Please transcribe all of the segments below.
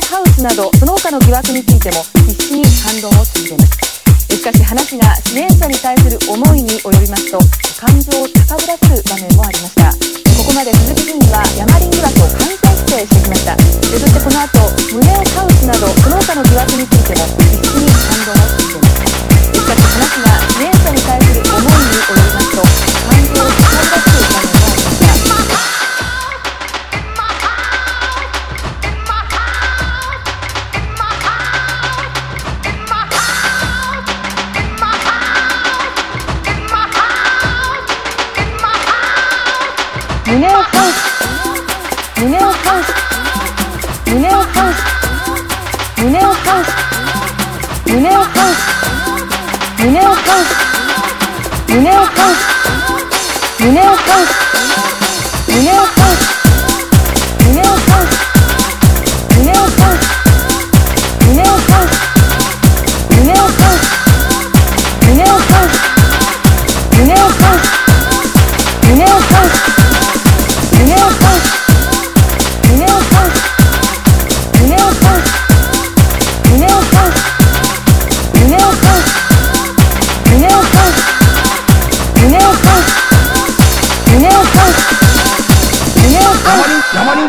ハウスなどその他の疑惑についても必死に反論を続けます。しかし話が支援者に対する思いに及びますと感情を高ぶらせる場面もありました。ここまで鈴木議員は胸をハウス胸をハウス胸をハウス胸をハウス胸をハウス胸をハウス胸をハウス胸をハウス胸をハウス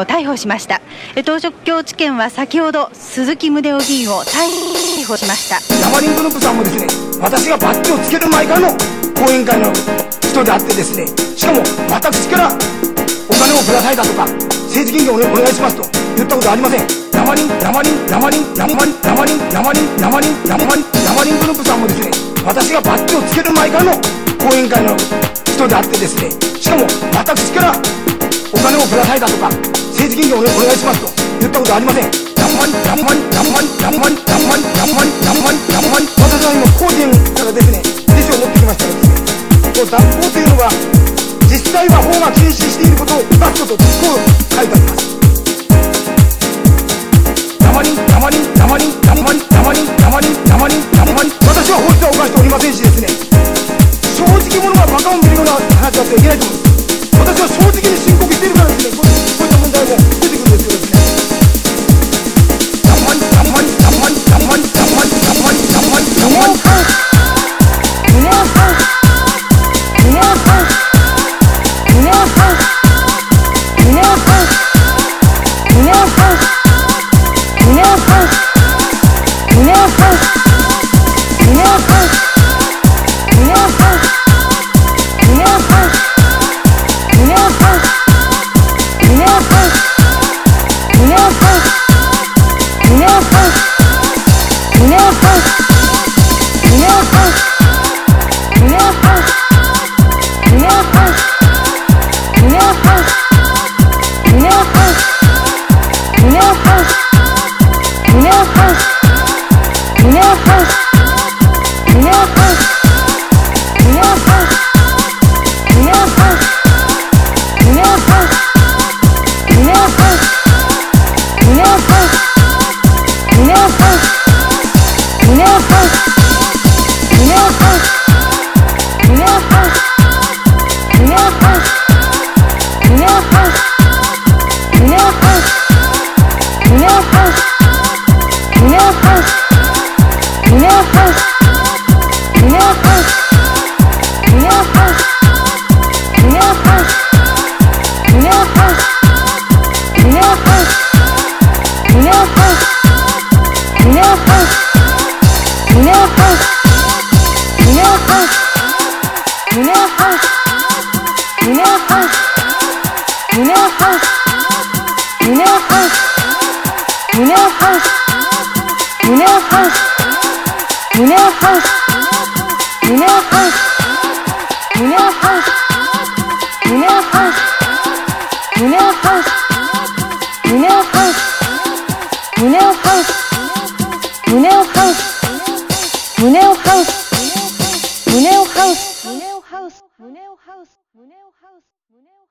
を逮捕しましたえ東京地検は先ほど鈴木宗男議員を逮捕しましたヤマリングループさんもですね、私がバッジをつける前からの後援会の人であってですね、しかも私からお金をくださいだとか、政治金をお願いしますと言ったことありません。ヤマリン、ヤマリン、ヤマリン、ヤマリン、ヤマリン、ヤマリン、ヤマリン、ヤマリン、ヤマリングループさんもですね、私がバッジをつける前からの後援会の人であってですね、しかも私からお金をくださいだとか、政治金をお願いしますと言ったことありません。ヤンマン、ヤンマン、ヤンマン、ヤンマン、ヤンマン、ヤンマン、ヤンマン、ヤンマン。私は今、工人からですね、辞書を持ってきましたらですね、この断行というのは、実際は法が禁止していることを出すこと、こう書いてあります。ヤマリン、ヤマリン、ヤマリン、ヤマリン、ヤマリン、ヤマリン、ヤマリン、ヤマリン。私は法律は犯しておりませんしですね、正直者がバカを見るような話はしてはいけないと思います。私は正直に申告ハウス。胸をハウス。胸をハウス。胸をハウス。胸をハウス。胸をハウス。胸をハウス。胸をハウス。胸をハウス。胸をハウス。胸をハウス。胸をハウス。胸をハウス。胸をハウス。胸をハウス。